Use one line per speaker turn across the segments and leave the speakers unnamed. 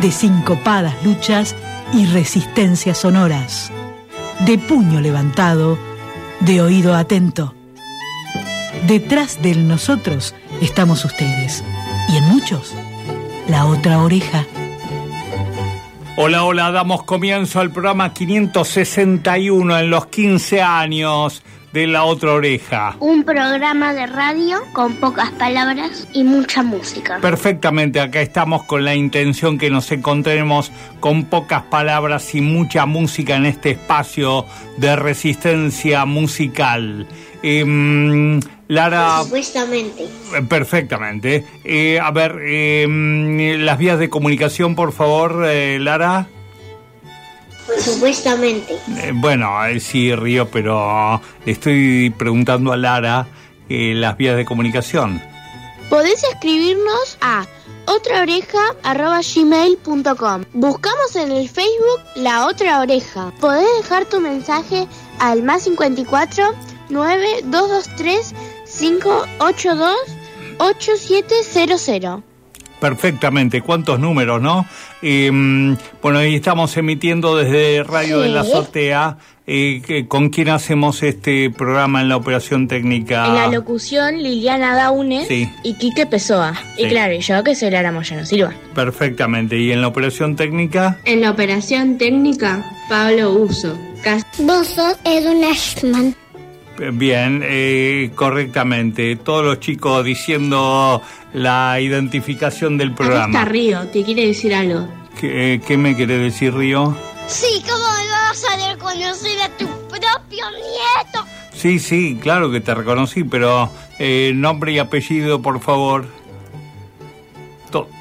de sincopadas luchas y resistencias sonoras, de puño levantado, de oído atento. Detrás del nosotros estamos ustedes, y en muchos, la otra oreja.
Hola, hola, damos comienzo al programa 561 en los 15 años de La Otra Oreja.
Un programa de radio con pocas palabras y mucha música.
Perfectamente, acá estamos con la intención que nos encontremos con pocas palabras y mucha música en este espacio de resistencia musical. Eh, Lara.
Supuestamente.
Eh, perfectamente. Eh, a ver, eh, las vías de comunicación, por favor, eh, Lara.
Supuestamente.
Eh, bueno, eh, sí, Río, pero le estoy preguntando a Lara eh, las vías de comunicación.
Podés escribirnos a otraoreja.gmail.com Buscamos en el Facebook La Otra Oreja. Podés dejar tu mensaje al más 54 9223 582 8700.
Perfectamente, cuántos números, ¿no? Eh, bueno, y estamos emitiendo desde Radio de la. Azotea. Eh, ¿Con quién hacemos este programa en la operación técnica?
En la locución, Liliana Daune
Sí.
y Quique Pessoa.
Sí.
Y claro, y yo que soy Lara Moyano Silva.
Perfectamente. ¿Y en la operación técnica?
En la operación técnica, Pablo Uso. Cas-
Vos sos Edwin Ashman.
Eh, Bien, eh, correctamente. Todos los chicos diciendo la identificación del
Acá está
programa.
Río, te quiere decir algo.
¿Qué, qué me quiere decir, Río?
Sí, ¿cómo me vas a reconocer a tu propio nieto?
Sí, sí, claro que te reconocí, pero eh, nombre y apellido, por favor.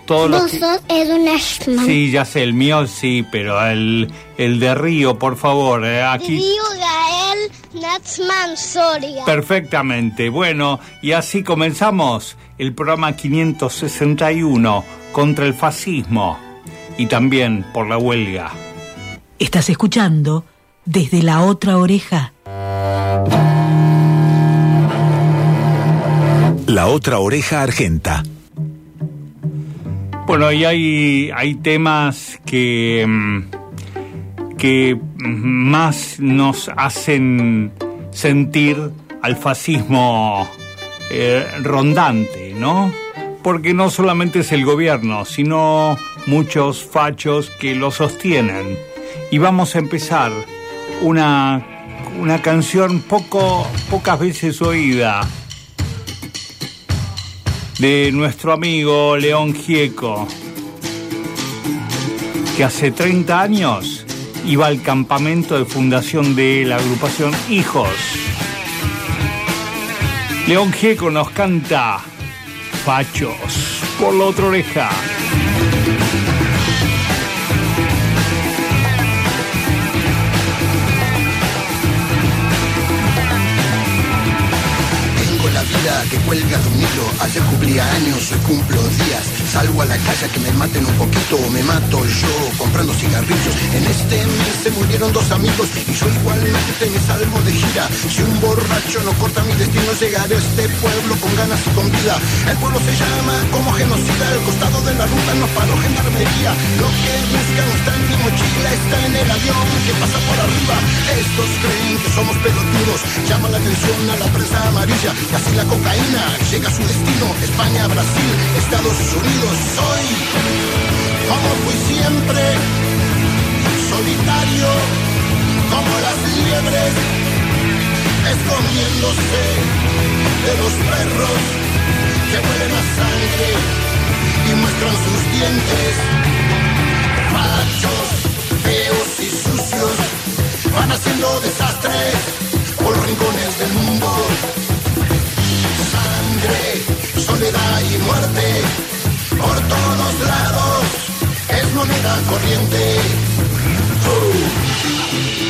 To- todos los
Vos
chi-
sos Edwin Ashman.
Sí, ya sé, el mío sí, pero el, el de Río, por favor, eh, aquí.
Río Gael Natsman Soria.
Perfectamente. Bueno, y así comenzamos el programa 561 contra el fascismo y también por la huelga.
Estás escuchando desde la otra oreja.
La otra oreja argenta.
Bueno, y hay, temas que, mm, que más nos hacen sentir al fascismo eh, rondante, ¿no? Porque no solamente es el gobierno, sino muchos fachos que lo sostienen. Y vamos a empezar una, una canción poco, pocas veces oída de nuestro amigo León Gieco, que hace 30 años iba al campamento de fundación de la agrupación Hijos. León Gieco nos canta Fachos por la otra oreja.
Que cuelga de un hilo. Ayer cumplía años, hoy cumplo días. Salgo a la calle que me maten un poquito me mato yo comprando cigarrillos. En este mes se murieron dos amigos y yo igualmente me salgo de gira. Si un borracho no corta mi destino, llegaré a este pueblo con ganas y con vida. El pueblo se llama como genocida. Al costado de la ruta nos paró gendarmería. Lo que buscan está en mi mochila, está en el avión que pasa por arriba. Estos creen que somos pelotudos, llaman la atención a la prensa amarilla. Y así la cocaína llega a su destino. España, Brasil, Estados Unidos. Soy como fui siempre, solitario, como las liebres, escondiéndose de los perros que huelen a sangre y muestran sus dientes. Machos, feos y sucios, van haciendo desastres por rincones del mundo. Soledad y muerte, por todos lados, es moneda corriente. Todos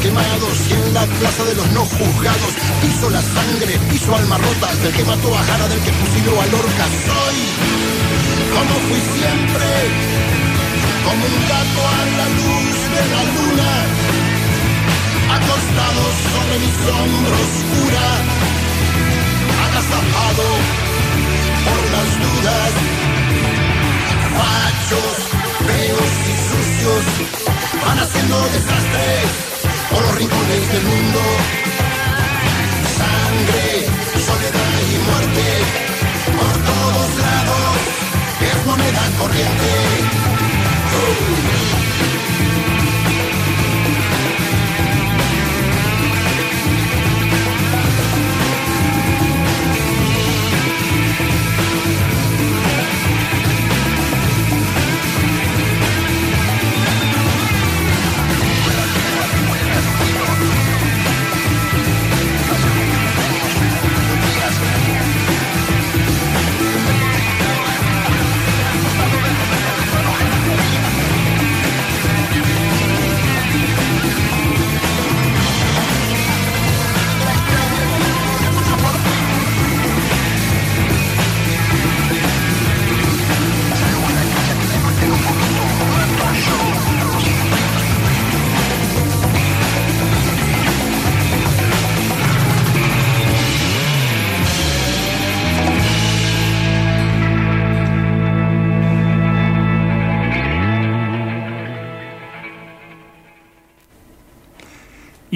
quemados y en la plaza de los no juzgados. Piso la sangre, piso alma rota del que mató a Jara, del que fusiló a Lorca. Soy como fui siempre, como un gato a la luz de la luna, acostado sobre mi sombra oscura, agazapado por las dudas, machos, feos y sucios, van haciendo desastres por los rincones del mundo sangre, soledad y muerte, por todos lados, es moneda corriente.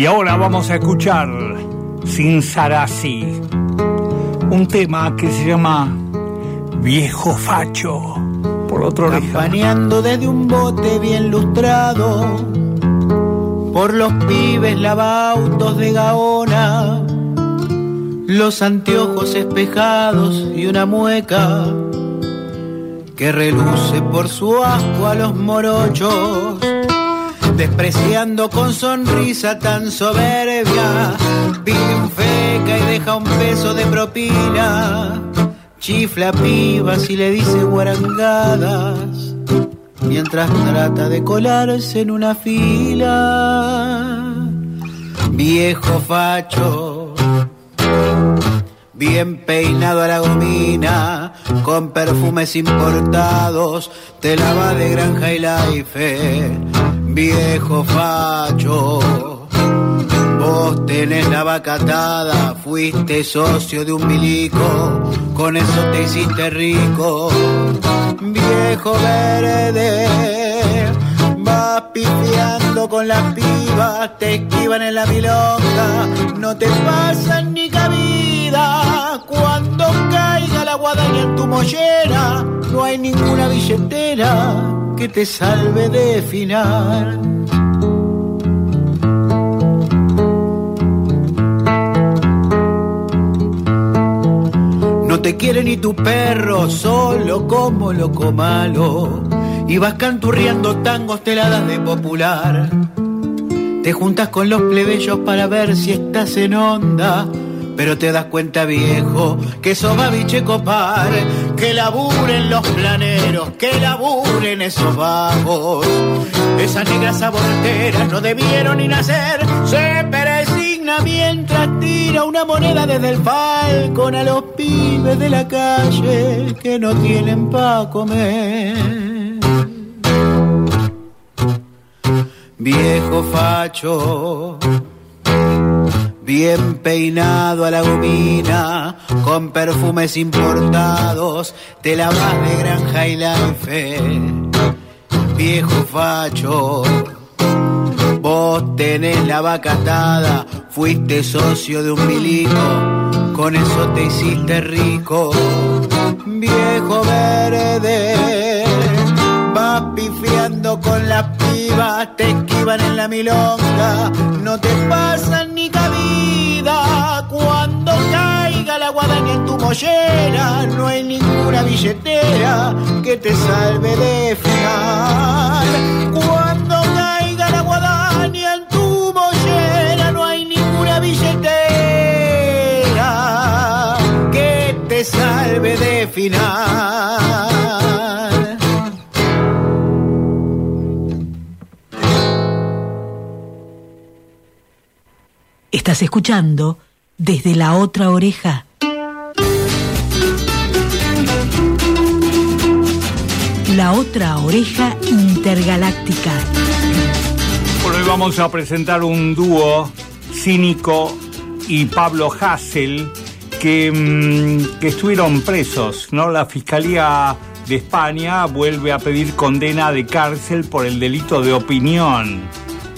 Y ahora vamos a escuchar Sin Sarasi, un tema que se llama Viejo Facho. Por otro lado,
Campaneando desde un bote bien lustrado, por los pibes lavautos de Gaona, los anteojos espejados y una mueca que reluce por su asco a los morochos, despreciando con sonrisa tan soberbia, pide feca y deja un peso de propina, chifla pibas y le dice guarangadas, mientras trata de colarse en una fila. Viejo facho, bien peinado a la gomina, con perfumes importados, te lava de granja y life, viejo facho. Vos tenés la vaca atada, fuiste socio de un milico, con eso te hiciste rico, viejo verde. Vas pifiando con las pibas, te esquivan en la milonga, no te pasan ni cabida. Cuando caiga la guadaña en tu mollera, no hay ninguna billetera que te salve de final. No te quiere ni tu perro, solo como loco malo. Y vas canturriando tangos teladas de popular. Te juntas con los plebeyos para ver si estás en onda. Pero te das cuenta, viejo, que sos babiche copar. Que laburen los planeros, que laburen esos vagos. Esas negras aborteras no debieron ni nacer. Se peresigna mientras tira una moneda desde el falcón a los pibes de la calle que no tienen pa' comer. Viejo facho, bien peinado a la gomina, con perfumes importados, te lavas de granja y life, viejo facho. Vos tenés la vaca atada, fuiste socio de un milico, con eso te hiciste rico, viejo verde. Vas pifiando con las pibas, te esquivan en la milonga, no te pasan ni Cuando caiga la guadaña en tu mollera, no hay ninguna billetera que te salve de final. Cuando caiga la guadaña en tu mollera, no hay ninguna billetera que te salve de final.
Estás escuchando desde la otra oreja. La otra oreja intergaláctica.
Bueno, hoy vamos a presentar un dúo cínico y Pablo Hassel que, mm, que estuvieron presos, ¿no? La Fiscalía de España vuelve a pedir condena de cárcel por el delito de opinión.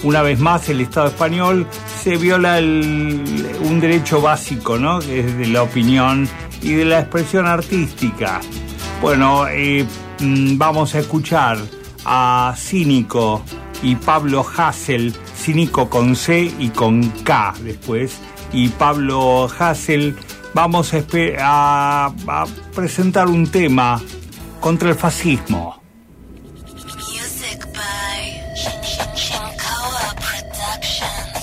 Una vez más, el Estado español se viola el- un derecho básico, ¿no? Que es de la opinión y de la expresión artística. Bueno, eh, mm, vamos a escuchar a Cínico y Pablo Hassel, Cínico con C y con K después, y Pablo Hassel, vamos a, presentar un tema contra el fascismo.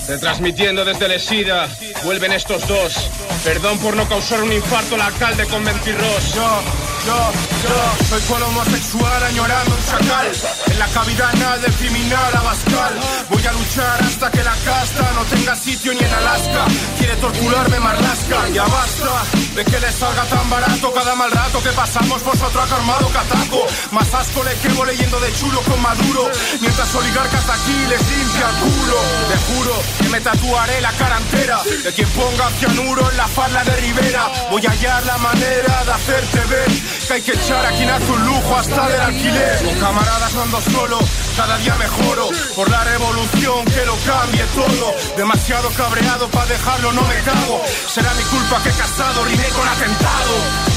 Retransmitiendo desde Lesida, vuelven estos dos. Perdón por no causar un infarto al alcalde con mentirros.
Yo, yo, soy solo homosexual añorando un chacal. En la cavidad anal del criminal abascal. Voy a luchar hasta que la casta no tenga sitio ni en Alaska. Quiere torturarme marlasca, ya basta. De que le salga tan barato cada mal rato que pasamos vosotros armado cataco. Más asco le quemo leyendo de chulo con Maduro. Mientras oligarcas de aquí les limpia el culo. Te juro que me tatuaré la cara entera. De quien ponga cianuro en la falda de Rivera. Voy a hallar la manera de hacerte ver hay que echar a quien hace un lujo hasta del alquiler. Con camaradas ando solo, cada día mejoro. Por la revolución que lo cambie todo. Demasiado cabreado para dejarlo, no me cago. Será mi culpa que casado rimé con atentado.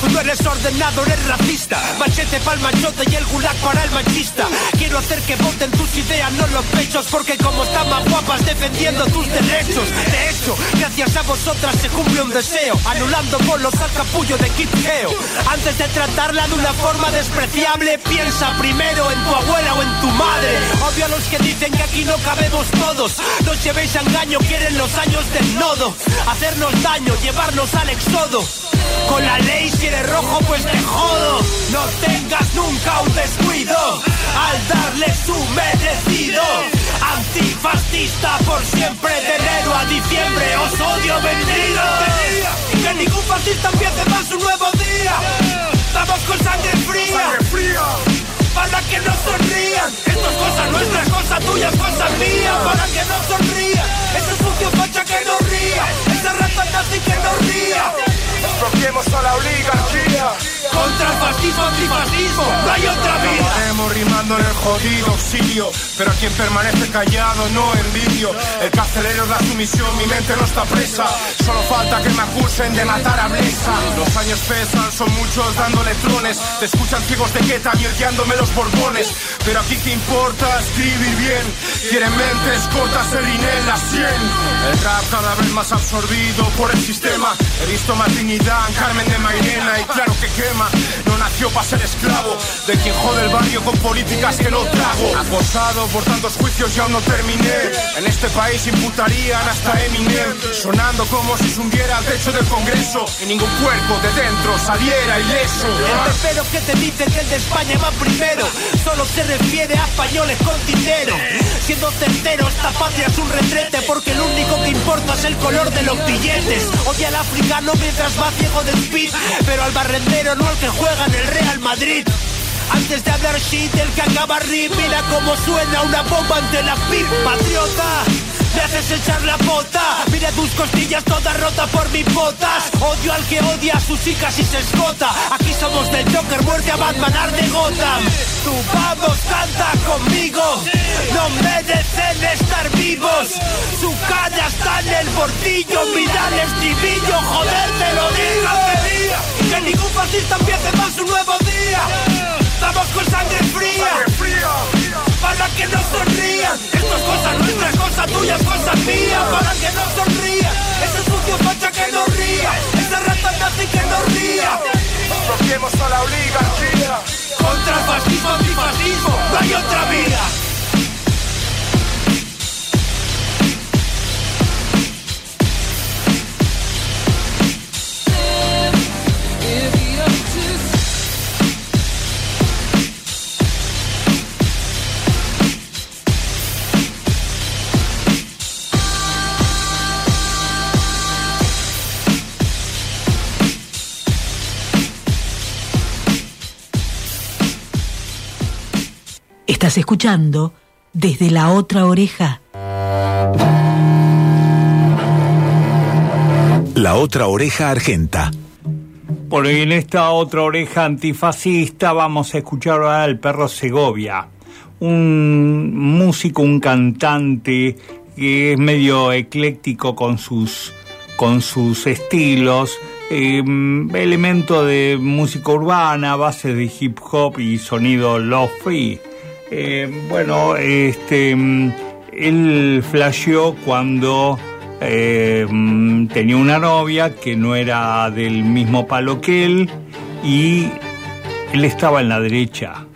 Tú no eres ordenado, eres racista. Machete pa'l machote y el gulag para el machista. Quiero hacer que voten tus ideas, no los pechos, porque como están más guapas defendiendo tus derechos. De hecho, gracias a vosotras se cumple un deseo, anulando bolos al capullo de Kid Geo. Antes de tratarla de una forma despreciable, piensa primero en tu abuela o en tu madre. Obvio a los que dicen que aquí no cabemos todos. No os llevéis a engaño, quieren los años del nodo. Hacernos daño, llevarnos al exodo. Con la ley si eres rojo pues te jodo. No tengas nunca un descuido Al darle su merecido. Antifascista por siempre De enero a diciembre os odio vendido que ningún fascista empiece más un nuevo día. Vamos con sangre fría. Para que no sonrían. Esto es cosa nuestra, es cosa tuya, es cosa mía. Para que no sonrían. Ese sucio facha que no ría. Ese rata nazi que no ría
Expropiemos a la oligarquía.
Contra el fascismo, antifascismo, no hay otra
en el jodido auxilio, pero a quien permanece callado no envidio. El carcelero da su misión, mi mente no está presa. Solo falta que me acusen de matar a Blesa. Los años pesan, son muchos dándole trones. Te escuchan ciegos de queta, virgueándome los borbones. Pero aquí que importa escribir bien. Quieren mentes cortas, el en la sien. El rap cada vez más absorbido por el sistema. He visto más dignidad en Carmen de Mairena y claro que quema. No nació para ser esclavo de quien jode el barrio con políticas que no trago. Acosado por tantos juicios y aún no terminé. En este país imputarían hasta Eminem. Sonando como si se hundiera al techo del Congreso. Y ningún cuerpo de dentro saliera ileso.
El que te dice que el de España va primero Solo se refiere a españoles con dinero Siendo certero, esta patria es un retrete Porque lo único que importa es el color de los billetes Oye al africano mientras va ciego del speed Pero al barrendero no al que juega en el Real Madrid antes de hablar shit, el que acaba rip Mira cómo suena una bomba ante la pip Patriota, me haces echar la bota. Mira tus costillas todas rotas por mis botas. Odio al que odia a sus hijas y se esgota. Aquí somos del Joker, muerte a Batman, de Gotham. Tú vamos, canta conmigo. No merecen estar vivos. Su cara está en el bordillo. Mira el estribillo, joder, te lo digo. Que ningún fascista empiece más un nuevo día. Vamos con sangre fría para que no sonrían. Esto es cosa nuestra, cosa tuya, cosa mía, para que no sonrían. Ese sucio facha que no ría, ese rata nazi que no ría.
Bloqueemos a la oligarquía.
Contra el fascismo,
Estás escuchando desde la otra oreja.
La otra oreja argenta.
Por en esta otra oreja antifascista vamos a escuchar al perro Segovia, un músico, un cantante que es medio ecléctico con sus, con sus estilos, eh, elemento de música urbana, base de hip hop y sonido lo-fi. Eh, bueno, este, él flasheó cuando eh, tenía una novia que no era del mismo palo que él y él estaba en la derecha,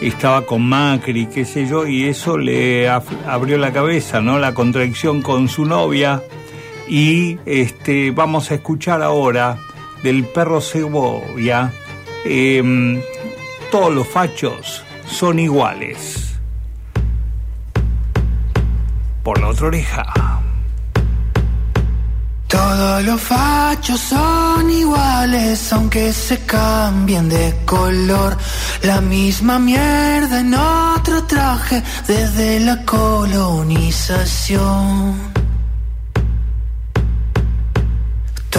estaba con Macri, qué sé yo, y eso le abrió la cabeza, ¿no? La contradicción con su novia y este, vamos a escuchar ahora del perro Segovia eh, todos los fachos son iguales. Por la otra oreja.
Todos los fachos son iguales, aunque se cambien de color. La misma mierda en otro traje desde la colonización.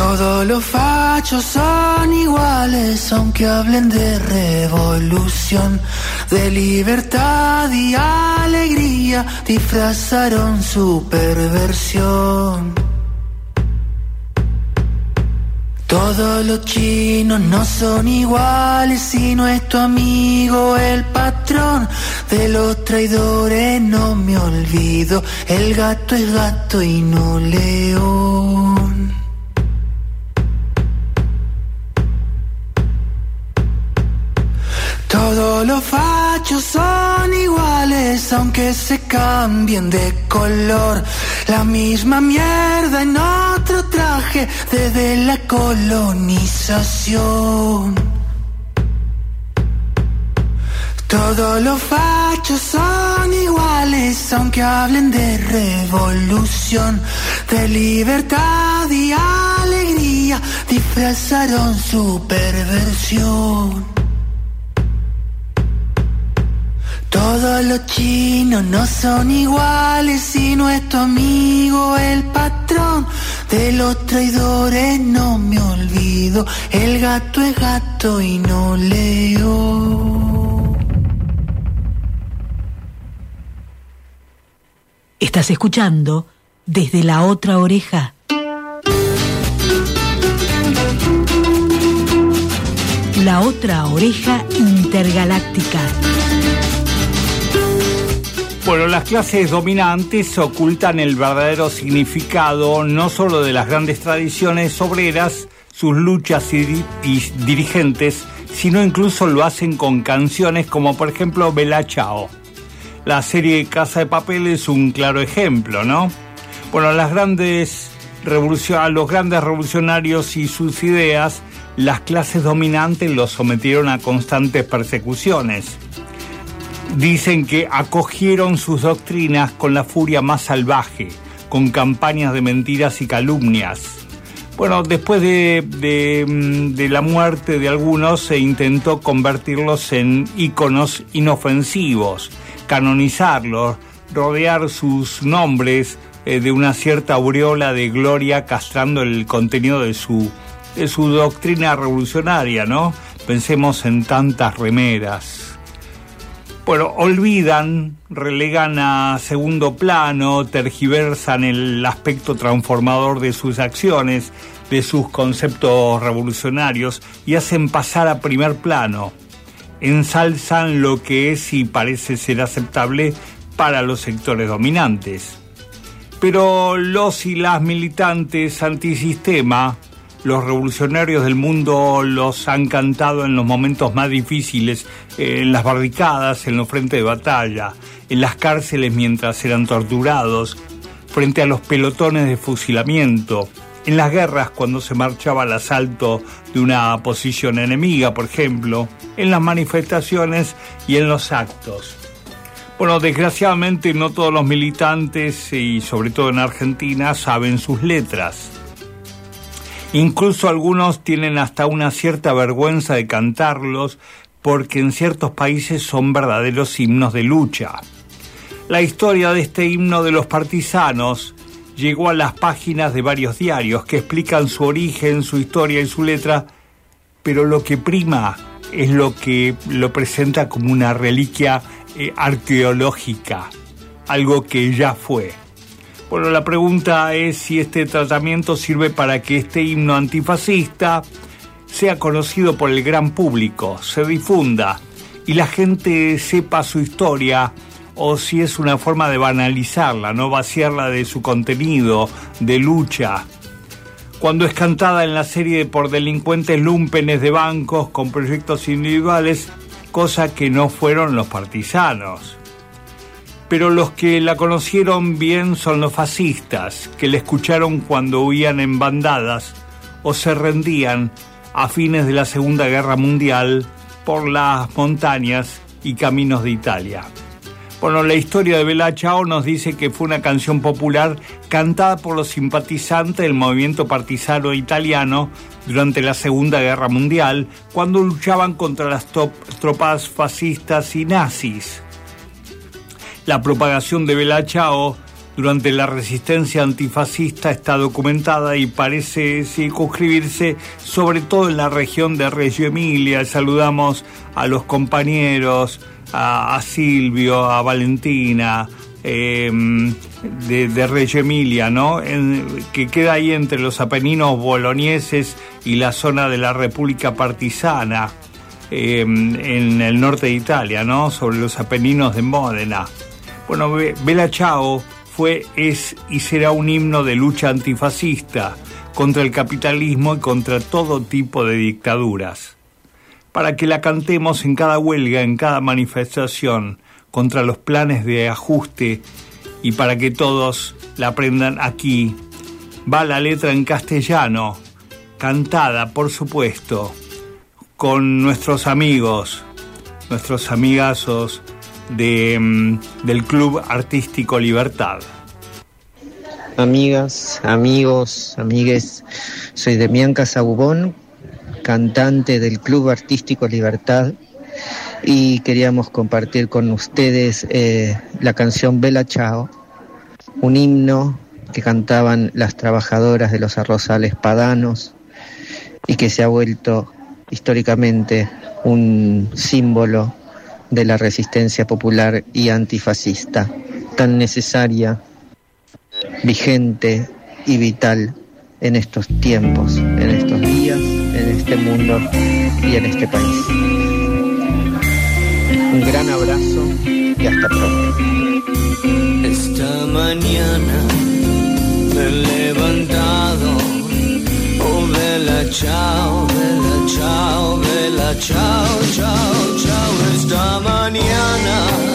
Todos los fachos son iguales, aunque hablen de revolución, de libertad y alegría, disfrazaron su perversión. Todos los chinos no son iguales, sino es tu amigo el patrón. De los traidores no me olvido, el gato es gato y no león. Fachos son iguales, aunque se cambien de color. La misma mierda en otro traje desde la colonización. Todos los fachos son iguales, aunque hablen de revolución, de libertad y alegría, disfrazaron su perversión. Todos los chinos no son iguales, es tu amigo el patrón. De los traidores no me olvido, el gato es gato y no leo.
Estás escuchando desde la otra oreja. La otra oreja intergaláctica.
Bueno, las clases dominantes ocultan el verdadero significado no solo de las grandes tradiciones obreras, sus luchas y, dirigentes, sino incluso lo hacen con canciones como por ejemplo Bella Chao. La serie Casa de Papel es un claro ejemplo, ¿no? Bueno, las grandes a los grandes revolucionarios y sus ideas, las clases dominantes los sometieron a constantes persecuciones Dicen que acogieron sus doctrinas con la furia más salvaje, con campañas de mentiras y calumnias. Bueno, después de, mm, la muerte de algunos se intentó convertirlos en íconos inofensivos, canonizarlos, rodear sus nombres eh, de una cierta aureola de gloria castrando el contenido de su, de su doctrina revolucionaria, ¿no? Pensemos en tantas remeras. Bueno, olvidan, relegan a segundo plano, tergiversan el aspecto transformador de sus acciones, de sus conceptos revolucionarios y hacen pasar a primer plano. Ensalzan lo que es y parece ser aceptable para los sectores dominantes. Pero los y las militantes antisistema, los revolucionarios del mundo los han cantado en los momentos más difíciles, en las barricadas, en los frentes de batalla, en las cárceles mientras eran torturados, frente a los pelotones de fusilamiento, en las guerras cuando se marchaba al asalto de una posición enemiga, por ejemplo, en las manifestaciones y en los actos. Bueno, desgraciadamente no todos los militantes, y sobre todo en Argentina, saben sus letras. Incluso algunos tienen hasta una cierta vergüenza de cantarlos porque en ciertos países son verdaderos himnos de lucha. La historia de este himno de los partisanos llegó a las páginas de varios diarios que explican su origen, su historia y su letra, pero lo que prima es lo que lo presenta como una reliquia eh, arqueológica, algo que ya fue. Bueno, la pregunta es si este tratamiento sirve para que este himno antifascista sea conocido por el gran público, se difunda y la gente sepa su historia o si es una forma de banalizarla, no vaciarla de su contenido, de lucha. Cuando es cantada en la serie por delincuentes lumpenes de bancos con proyectos individuales, cosa que no fueron los partisanos. Pero los que la conocieron bien son los fascistas, que la escucharon cuando huían en bandadas o se rendían a fines de la Segunda Guerra Mundial por las montañas y caminos de Italia. Bueno, la historia de Bella Chao nos dice que fue una canción popular cantada por los simpatizantes del movimiento partisano italiano durante la Segunda Guerra Mundial, cuando luchaban contra las tropas fascistas y nazis. La propagación de Bella Chao durante la resistencia antifascista está documentada y parece circunscribirse sobre todo en la región de Reggio Emilia. Saludamos a los compañeros a, Silvio, a Valentina, em, de, de Reggio Emilia, ¿no? que queda ahí entre los Apeninos bolonieses y la zona de la República Partisana, em, en el norte de Italia, ¿no? Sobre los Apeninos de Módena. Bueno, Bella Ciao fue, es y será un himno de lucha antifascista contra el capitalismo y contra todo tipo de dictaduras para que la cantemos en cada huelga, en cada manifestación, contra los planes de ajuste y para que todos la aprendan aquí. Va la letra en castellano, cantada, por supuesto, con nuestros amigos, nuestros amigazos de, mm, del Club Artístico Libertad.
Amigas, amigos, amigues, soy Demián Casabubón, cantante del Club Artístico Libertad y queríamos compartir con ustedes eh, la canción Bella Chao, un himno que cantaban las trabajadoras de los arrozales padanos y que se ha vuelto históricamente un símbolo de la resistencia popular y antifascista, tan necesaria, vigente y vital en estos tiempos, en estos días en este mundo y en este país. Un gran abrazo y hasta pronto.
Esta mañana me he levantado, vela chao, vela chao, vela chao, chao, chao. Esta mañana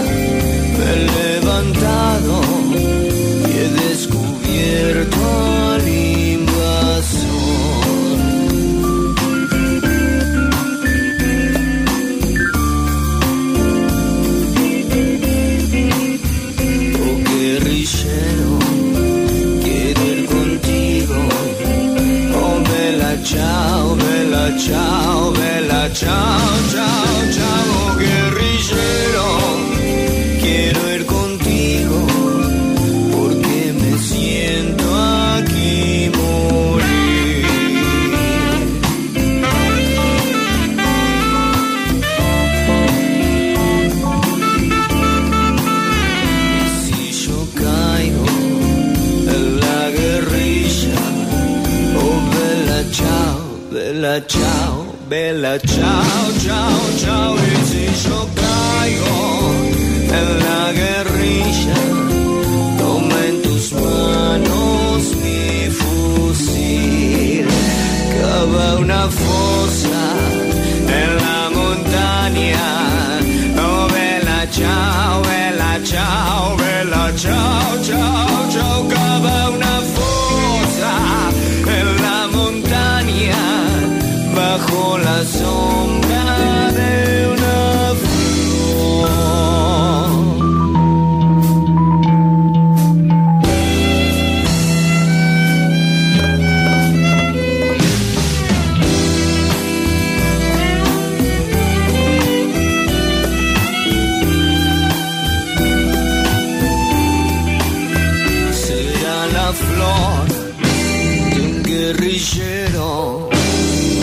guerrillero.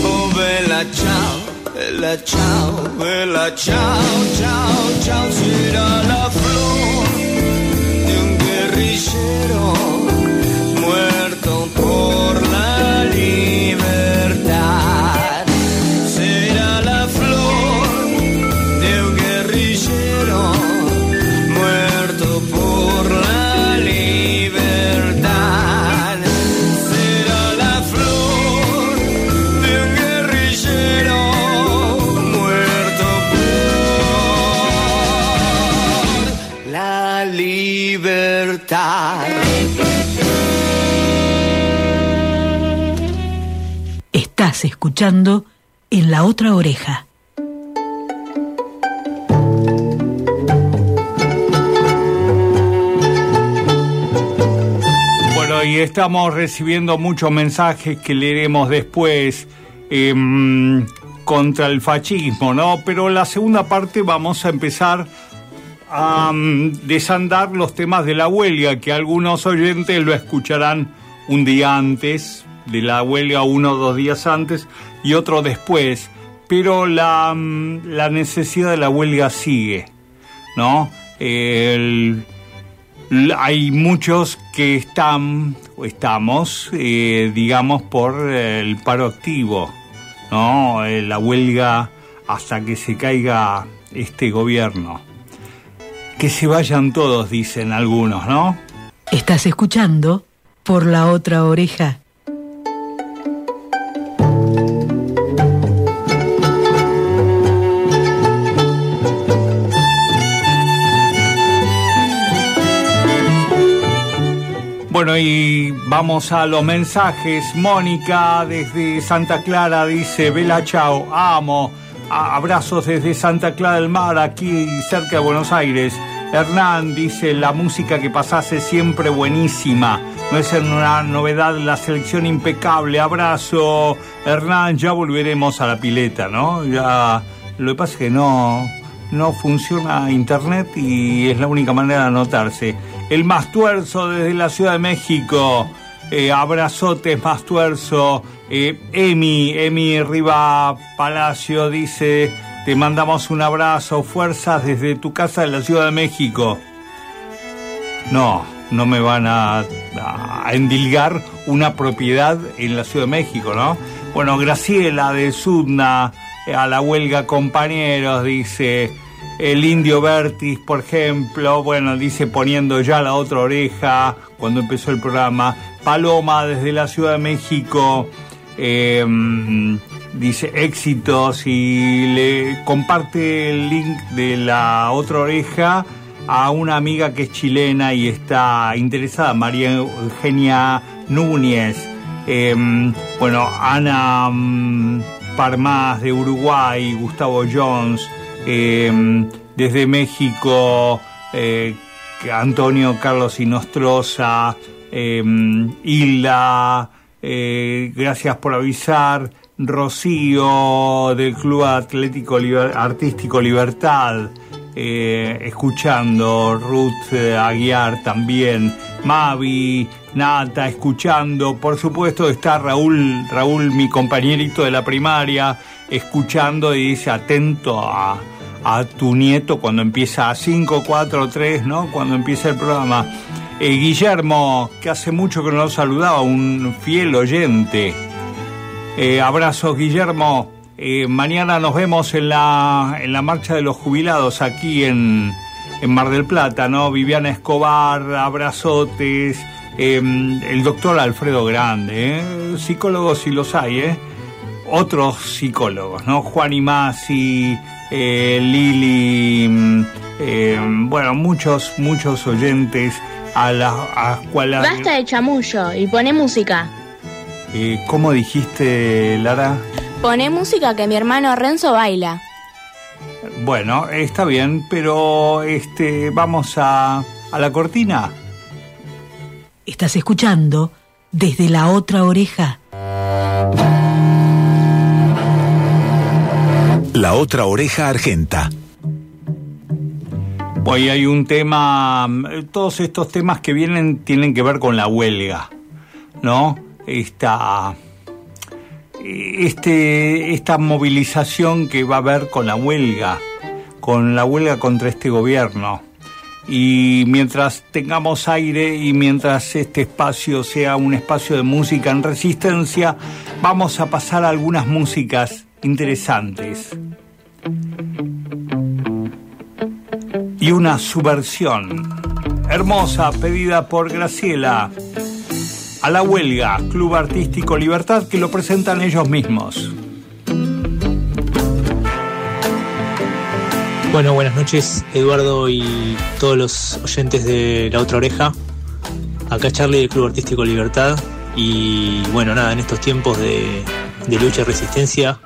Oh, bella ciao, bella ciao, bella ciao, ciao, ciao. Será la flor de un guerrillero
escuchando en la otra oreja.
Bueno, y estamos recibiendo muchos mensajes que leeremos después em, contra el fascismo, ¿no? Pero la segunda parte vamos a empezar a mm, desandar los temas de la huelga, que algunos oyentes lo escucharán un día antes de la huelga, uno o dos días antes y otro después. Pero la, mm, la necesidad de la huelga sigue, ¿no? Hay muchos que están o estamos, eh, digamos, por el paro activo, ¿no? Eh, la huelga hasta que se caiga este gobierno. Que se vayan todos, dicen algunos, ¿no?
Estás escuchando por la otra oreja.
Y vamos a los mensajes. Mónica desde Santa Clara dice, Vela chao, amo. Abrazos desde Santa Clara del Mar, aquí cerca de Buenos Aires. Hernán dice, la música que pasase siempre buenísima. No es una novedad, la selección impecable. Abrazo. Hernán, ya volveremos a la pileta, ¿no? Ya, lo que pasa es que no, no funciona internet y es la única manera de anotarse. El Mastuerzo desde la Ciudad de México. Eh, abrazotes Mastuerzo. Eh, Emi, Emi Riva Palacio dice, te mandamos un abrazo, fuerzas desde tu casa de la Ciudad de México. No, no me van a, a endilgar una propiedad en la Ciudad de México, ¿no? Bueno, Graciela de Sudna, eh, a la huelga compañeros, dice el indio Vertis, por ejemplo, bueno, dice poniendo ya la otra oreja cuando empezó el programa. Paloma desde la Ciudad de México, eh, dice éxitos y le comparte el link de la otra oreja a una amiga que es chilena y está interesada, María Eugenia Núñez. Eh, bueno, Ana mm, Parmás de Uruguay, Gustavo Jones, eh, desde México, eh, Antonio Carlos Inostroza, eh, Hilda, eh, gracias por avisar, Rocío del Club Atlético Artístico Libertad, eh, escuchando, Ruth Aguiar también, Mavi, Nata, escuchando, por supuesto está Raúl, Raúl, mi compañerito de la primaria, escuchando y dice atento a, a tu nieto cuando empieza a 5, 4, 3, ¿no? Cuando empieza el programa. Eh, Guillermo, que hace mucho que no lo saludaba, un fiel oyente. Eh, abrazos, Guillermo. Eh, mañana nos vemos en la, en la marcha de los jubilados aquí en, en Mar del Plata, ¿no? Viviana Escobar, abrazotes, eh, el doctor Alfredo Grande, ¿eh? psicólogos si los hay, ¿eh? Otros psicólogos, ¿no? Juan Imasi, eh, Lili, mm, eh, bueno, muchos, muchos oyentes a las a cuales...
Basta de chamullo y pone música.
Eh, ¿Cómo dijiste, Lara?
Pone música que mi hermano Renzo baila.
Bueno, está bien, pero este, vamos a, a la cortina.
Estás escuchando desde la otra oreja.
La otra oreja argenta.
Hoy hay un tema, todos estos temas que vienen tienen que ver con la huelga, ¿no? Esta, este, esta movilización que va a haber con la huelga, con la huelga contra este gobierno. Y mientras tengamos aire y mientras este espacio sea un espacio de música en resistencia, vamos a pasar algunas músicas interesantes. Y una subversión hermosa pedida por Graciela a la huelga Club Artístico Libertad que lo presentan ellos mismos.
Bueno, buenas noches Eduardo y todos los oyentes de La Otra Oreja. Acá Charlie del Club Artístico Libertad. Y bueno, nada, en estos tiempos de, de lucha y resistencia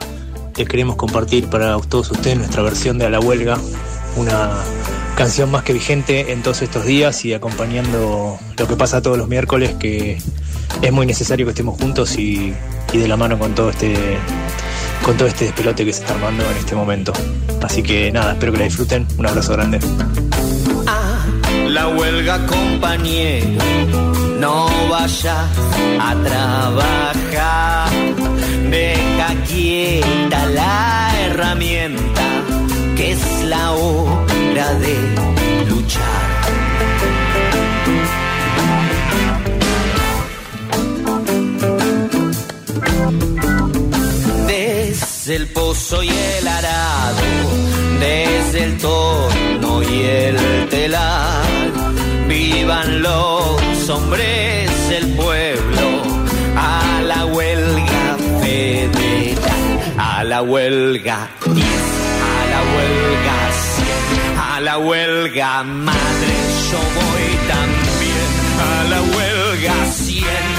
les queremos compartir para todos ustedes nuestra versión de A la Huelga. Una canción más que vigente en todos estos días y acompañando lo que pasa todos los miércoles que es muy necesario que estemos juntos y, de la mano con todo este con todo este despelote que se está armando en este momento. Así que nada, espero que la disfruten. Un abrazo grande.
La huelga, compañero, no vayas a trabajar. Deja quieta la herramienta, que es la hora de luchar. Desde el pozo y el arado, desde el torno y el telar, vivan los hombres del pueblo a la huelga. 10, a la huelga 100, a la huelga madre, yo voy también, a la huelga 100,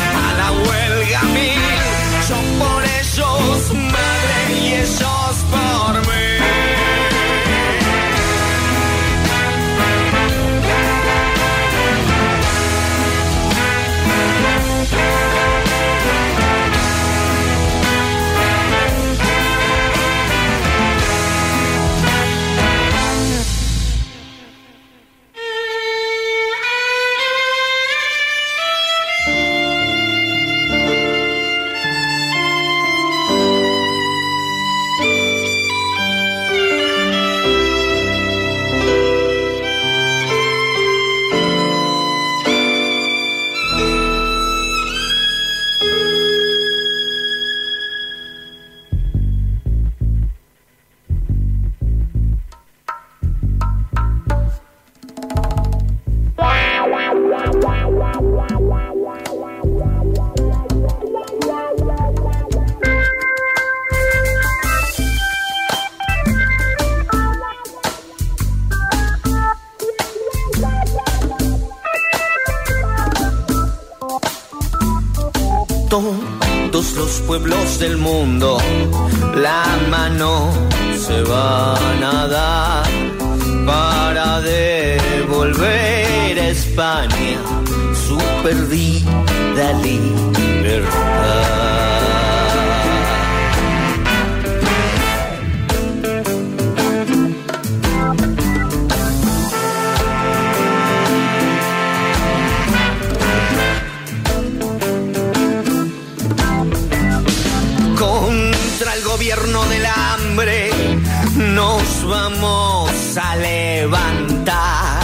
vamos a levantar.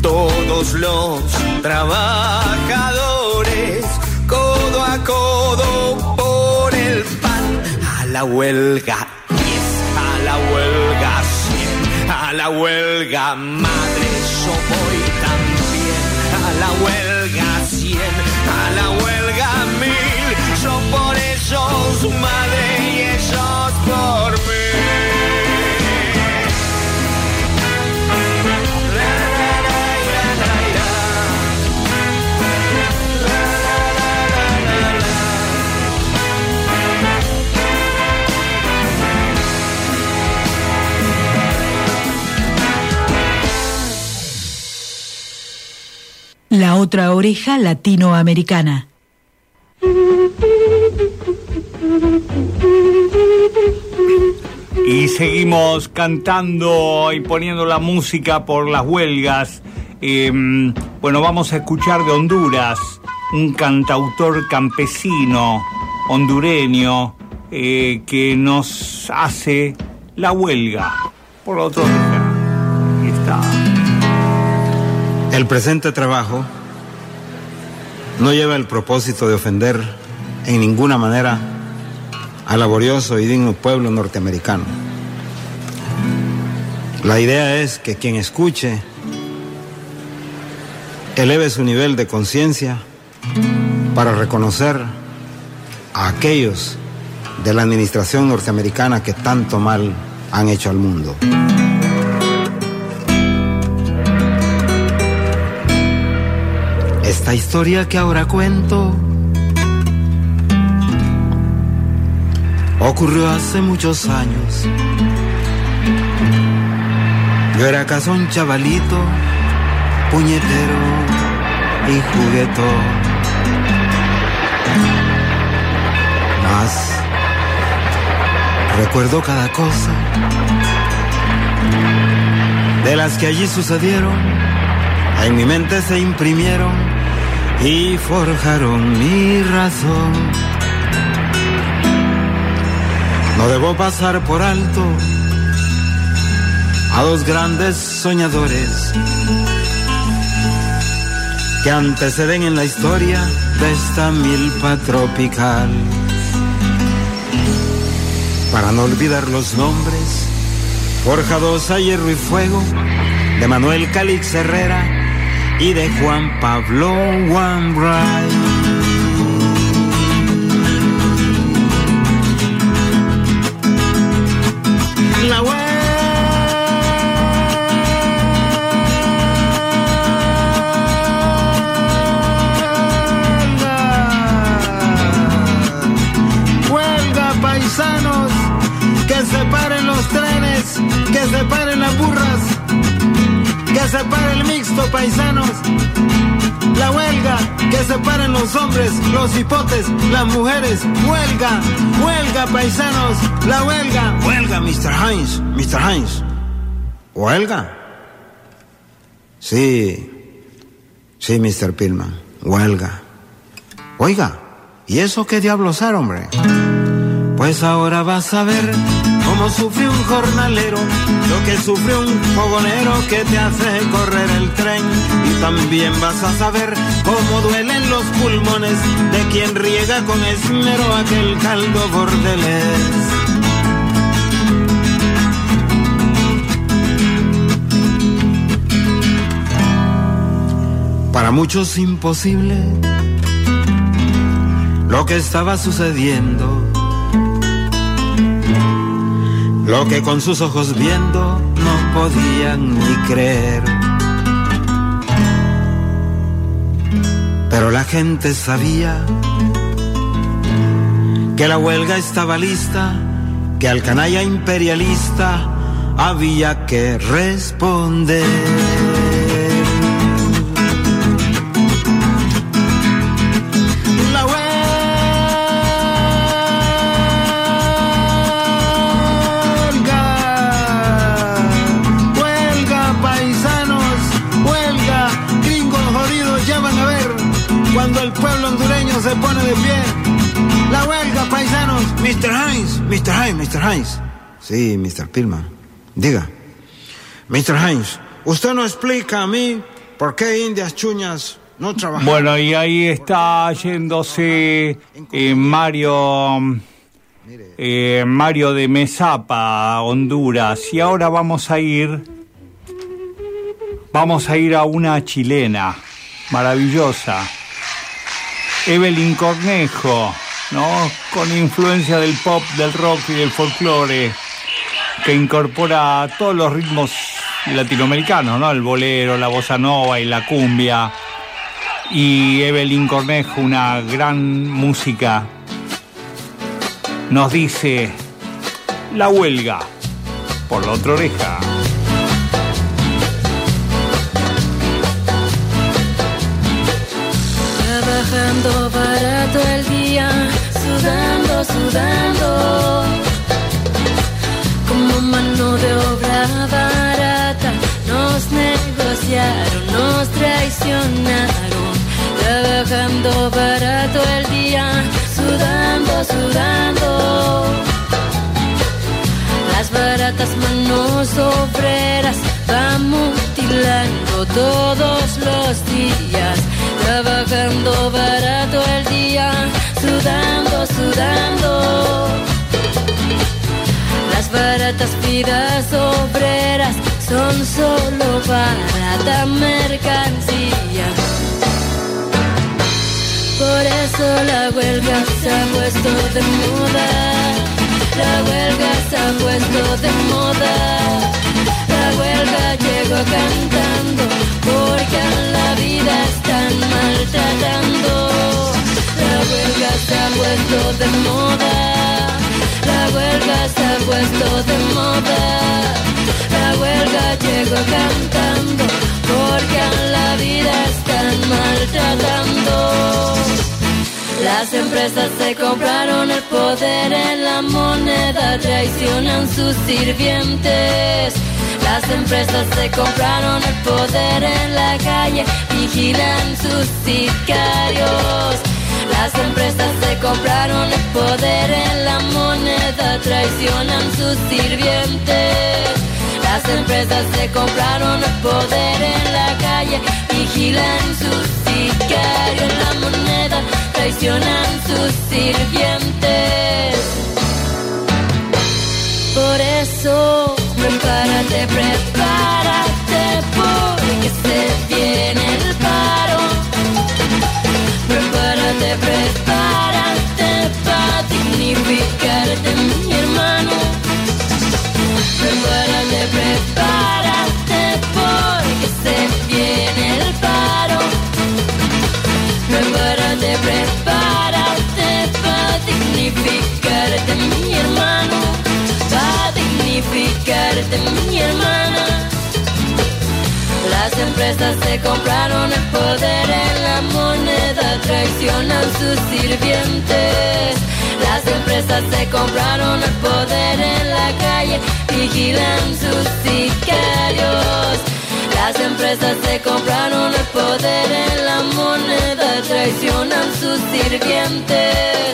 Todos los trabajadores, codo a codo por el pan, a
la huelga, yes, a la huelga, cien, a la huelga, madre, yo voy también, a la huelga, cien, a la huelga, mil, yo por ellos, madre, y ellos por mí.
La otra oreja latinoamericana.
Y seguimos cantando y poniendo la música por las huelgas. Eh, bueno, vamos a escuchar de Honduras un cantautor campesino hondureño eh, que nos hace la huelga. Por la otra oreja. Ahí está.
El presente trabajo no lleva el propósito de ofender en ninguna manera al laborioso y digno pueblo norteamericano. La idea es que quien escuche eleve su nivel de conciencia para reconocer a aquellos de la administración norteamericana que tanto mal han hecho al mundo. Esta historia que ahora cuento ocurrió hace muchos años. Yo era acaso un chavalito, puñetero y juguetón. Mas recuerdo cada cosa de las que allí sucedieron. En mi mente se imprimieron y forjaron mi razón. No debo pasar por alto a dos grandes soñadores que anteceden en la historia de esta milpa tropical. Para no olvidar los nombres, forjados a hierro y fuego, de Manuel Calix Herrera y de Juan Pablo Wambray. La
los hombres, los hipotes, las mujeres. Huelga, huelga, paisanos, la huelga.
Huelga, Mr. Hines, Mr. Hines. ¿Huelga? Sí, sí, Mr. Pillman, huelga. Oiga, ¿y eso qué diablos era, hombre? Pues ahora vas a ver cómo sufre un jornalero, lo que sufre un fogonero que te hace correr el tren. Y también vas a saber cómo duelen los pulmones de quien riega con esmero aquel caldo bordelés. Para muchos imposible lo que estaba sucediendo, lo que con sus ojos viendo no podían ni creer. Pero la gente sabía que la huelga estaba lista, que al canalla imperialista había que responder. Mr. Hines. Sí, Mr. Pillman. Diga. Mr. Hines, usted no explica a mí por qué Indias Chuñas no trabajan.
Bueno, y ahí está yéndose eh, Mario eh, Mario de Mesapa, Honduras. Y ahora vamos a ir, vamos a ir a una chilena maravillosa, Evelyn Cornejo, ¿no? Con influencia del pop, del rock y del folclore, que incorpora todos los ritmos latinoamericanos, ¿no? El bolero, la bossa nova y la cumbia. Y Evelyn Cornejo, una gran música, nos dice la huelga por la otra oreja.
El día, sudando, sudando, como mano de obra barata, nos negociaron, nos traicionaron, trabajando barato el día, sudando, sudando. Las baratas manos obreras van mutilando todos los días, trabajando barato el día, sudando, sudando. Las baratas vidas obreras son solo barata mercancía. Por eso la huelga se ha puesto de moda. La huelga se ha puesto de moda. La huelga llegó cantando porque a la vida de moda. La huelga llegó cantando porque a la vida están maltratando. Las empresas se compraron el poder en la moneda, traicionan sus sirvientes. Las empresas se compraron el poder en la calle, vigilan sus sicarios. Las empresas se compraron el poder en la moneda, traicionan sus sirvientes. Las empresas se compraron el poder en la calle, vigilan sus sicarios. La moneda traicionan sus sirvientes. Por eso, prepárate, prepárate, dignificarte, mi hermano. Prepárate, prepárate, porque se viene el paro. Prepárate, prepárate para dignificarte, mi hermano. Para dignificarte, mi hermana. Las empresas se compraron el poder en la moneda, traicionan sus sirvientes. Las empresas se compraron el poder en la calle, vigilan sus sicarios. Las empresas se compraron el poder en la moneda, traicionan sus sirvientes.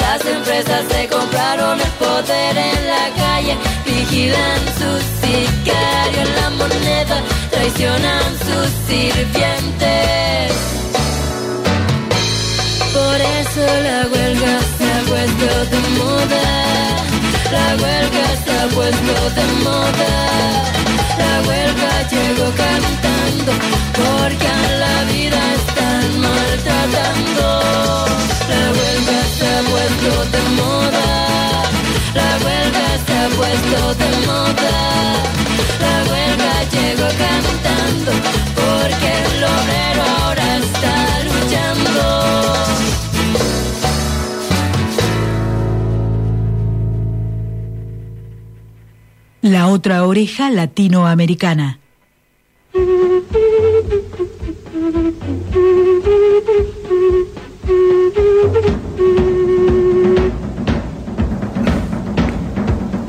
Las empresas se compraron el poder en la calle, vigilan sus sicarios. La moneda traicionan sus sirvientes. Por eso la huelga se ha puesto de moda. La huelga se ha puesto de moda. La huelga llegó cantando porque a la vida están maltratando. La huelga se ha puesto de moda. La huelga se ha puesto de moda. La huelga llegó cantando porque el obrero ahora está luchando.
La otra oreja latinoamericana.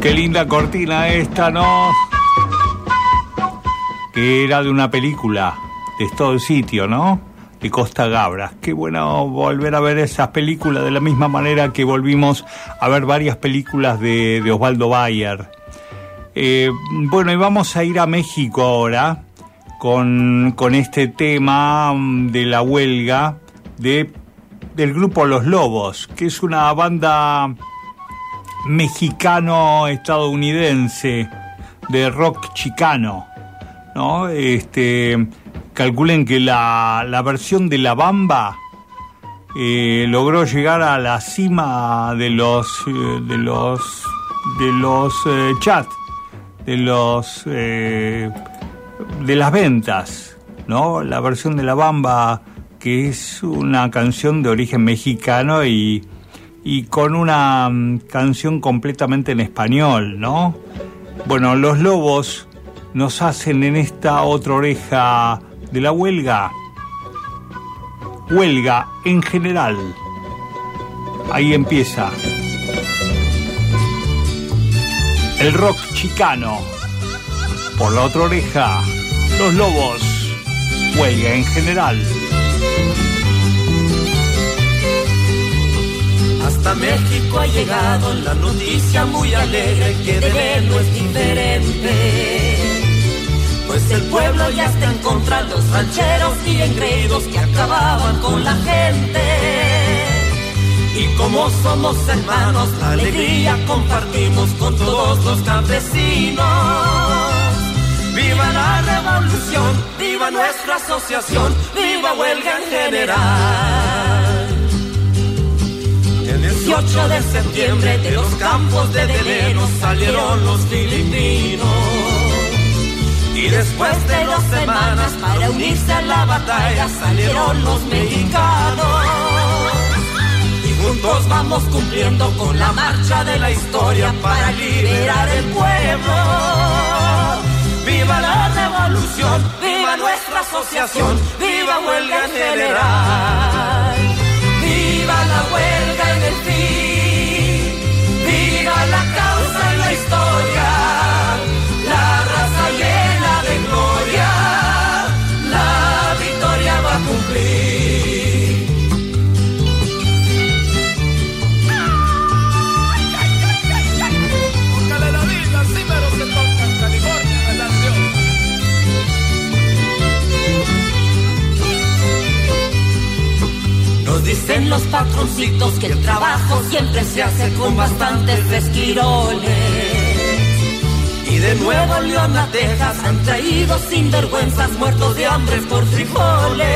Qué linda cortina esta, ¿no? Era de una película, de todo el sitio, ¿no? De Costa Gabras. Qué bueno volver a ver esas películas de la misma manera que volvimos a ver varias películas de, Osvaldo Bayer. Eh, bueno, y vamos a ir a México ahora con, con este tema de la huelga de, del grupo Los Lobos, que es una banda mexicano-estadounidense de rock chicano, ¿no? Este, calculen que la, la versión de La Bamba eh, logró llegar a la cima de los eh, de los de los eh, chats, de los de las ventas, ¿no? La versión de La Bamba que es una canción de origen mexicano y, y con una mm, canción completamente en español, ¿no? Bueno, los lobos nos hacen en esta otra oreja de la huelga, huelga en general. Ahí empieza. El rock chicano. Por la otra oreja, los lobos, huelga en general.
Hasta México ha llegado la noticia muy alegre que de no es diferente. Pues el pueblo ya está en contra los rancheros y engreídos que acababan con la gente. Y como somos hermanos, la alegría compartimos con todos los campesinos. ¡Viva la revolución! ¡Viva nuestra asociación! ¡Viva huelga en general! El 18 de septiembre de los campos de Deleno salieron los filipinos. Y después de dos semanas para unirse a la batalla salieron los mexicanos. Y juntos vamos cumpliendo con la marcha de la historia para liberar el pueblo. ¡Viva la revolución! ¡Viva nuestra asociación! ¡Viva huelga en general! Patroncitos que el trabajo siempre se hace con bastantes resquiroles. Y de nuevo León a Texas han traído sinvergüenzas muertos de hambre por frijoles.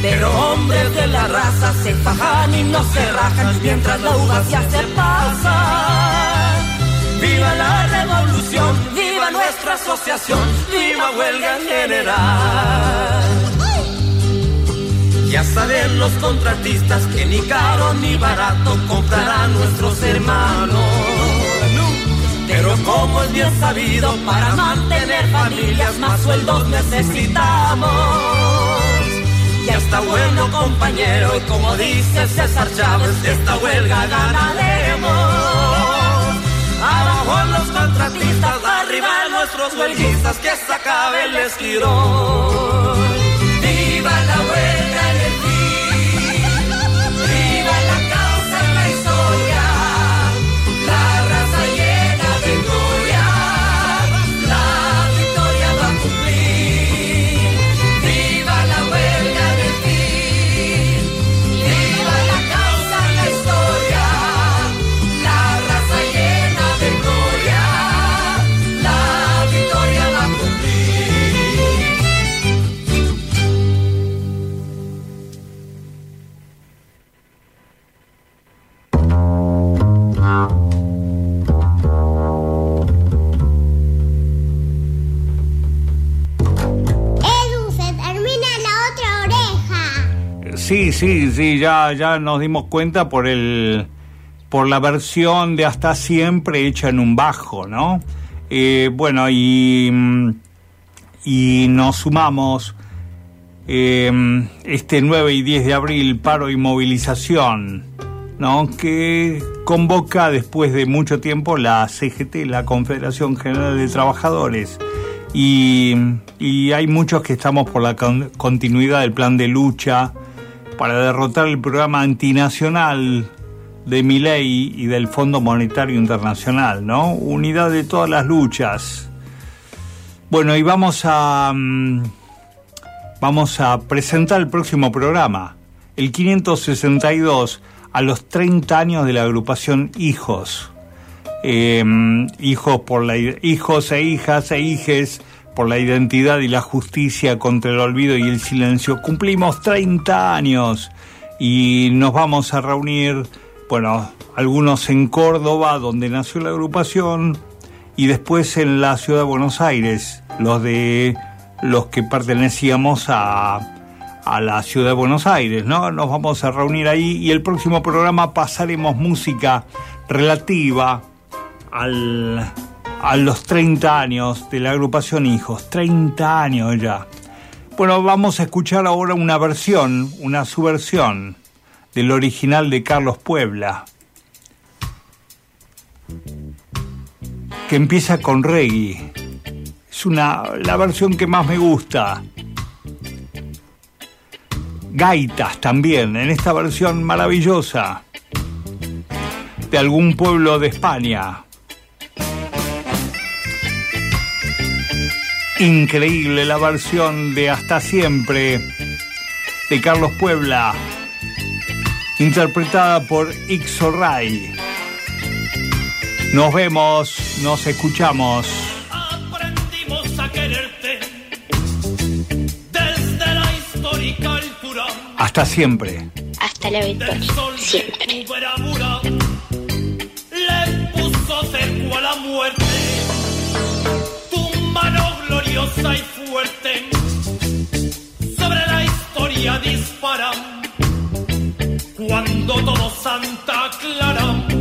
Pero hombres de la raza se fajan y no se rajan mientras la uva se pasa. ¡Viva la revolución! ¡Viva nuestra asociación! ¡Viva huelga en general! Ya saben los contratistas que ni caro ni barato comprarán nuestros hermanos. Pero como es bien sabido, para mantener familias más sueldos necesitamos. Ya está bueno compañero y como dice César Chávez, de esta huelga ganaremos. Abajo los contratistas, arriba nuestros huelguistas, que se el esquirón.
Sí, sí, ya, ya nos dimos cuenta por el por la versión de hasta siempre hecha en un bajo, ¿no? Eh, bueno, y, mm, y nos sumamos eh, este 9 y 10 de abril, paro y movilización, ¿no? Que convoca después de mucho tiempo la CGT, la Confederación General de Trabajadores. Y, hay muchos que estamos por la con- continuidad del plan de lucha para derrotar el programa antinacional de Milei y del Fondo Monetario Internacional, ¿no? Unidad de todas las luchas. Bueno, y vamos a mm, vamos a presentar el próximo programa, el 562. a los 30 años de la agrupación Hijos. Eh, hijos, por la, hijos e hijas e hijes por la identidad y la justicia contra el olvido y el silencio. Cumplimos 30 años y nos vamos a reunir, bueno, algunos en Córdoba, donde nació la agrupación, y después en la ciudad de Buenos Aires, los de los que pertenecíamos a, a la ciudad de Buenos Aires, ¿no? Nos vamos a reunir ahí y el próximo programa pasaremos música relativa al, a los 30 años de la agrupación Hijos, 30 años ya. Bueno, vamos a escuchar ahora una versión, una subversión del original de Carlos Puebla, que empieza con reggae. Es una, la versión que más me gusta. Gaitas también, en esta versión maravillosa de algún pueblo de España. Increíble la versión de Hasta Siempre de Carlos Puebla, interpretada por Ixo Ray. Nos vemos, nos escuchamos.
Aprendimos a quererte desde la histórica altura.
Hasta siempre.
Hasta la victoria.
Siempre. Y fuerte sobre la historia dispara. Cuando todo Santa Clara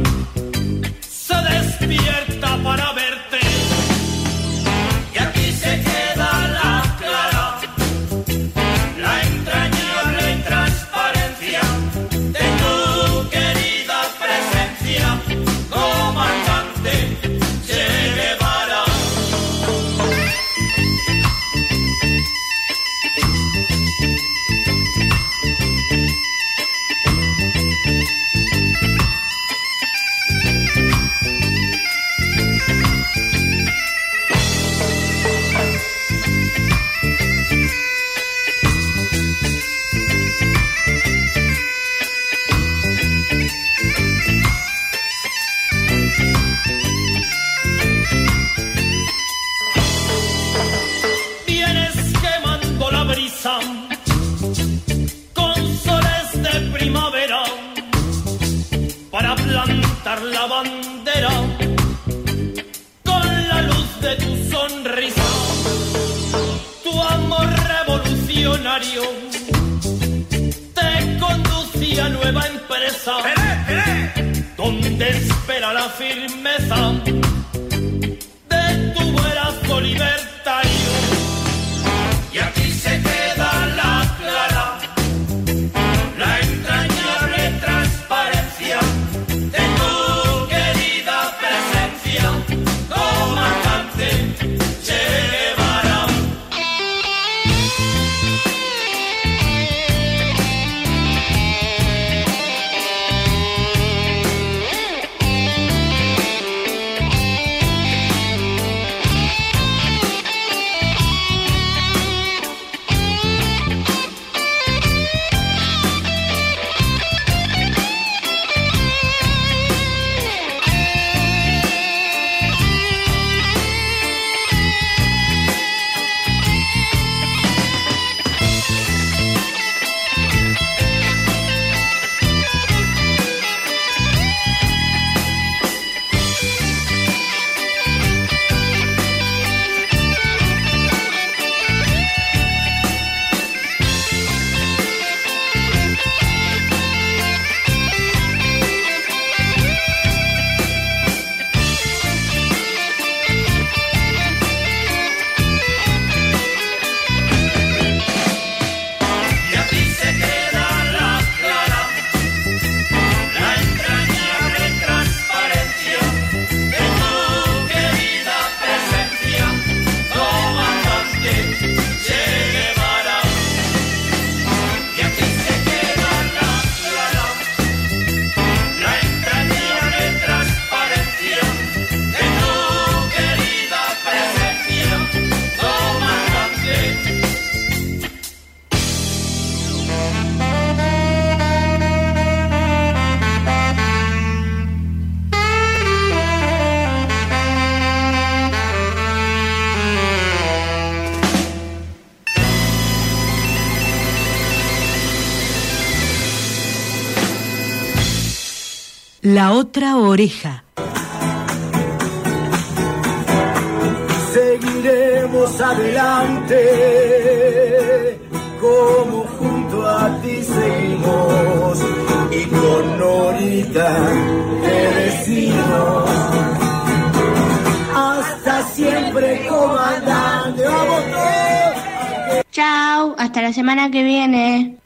La otra oreja.
Seguiremos adelante, como junto a ti seguimos, y con Norita te decimos, hasta siempre comandante, vamos todos.
Chao, hasta la semana que viene.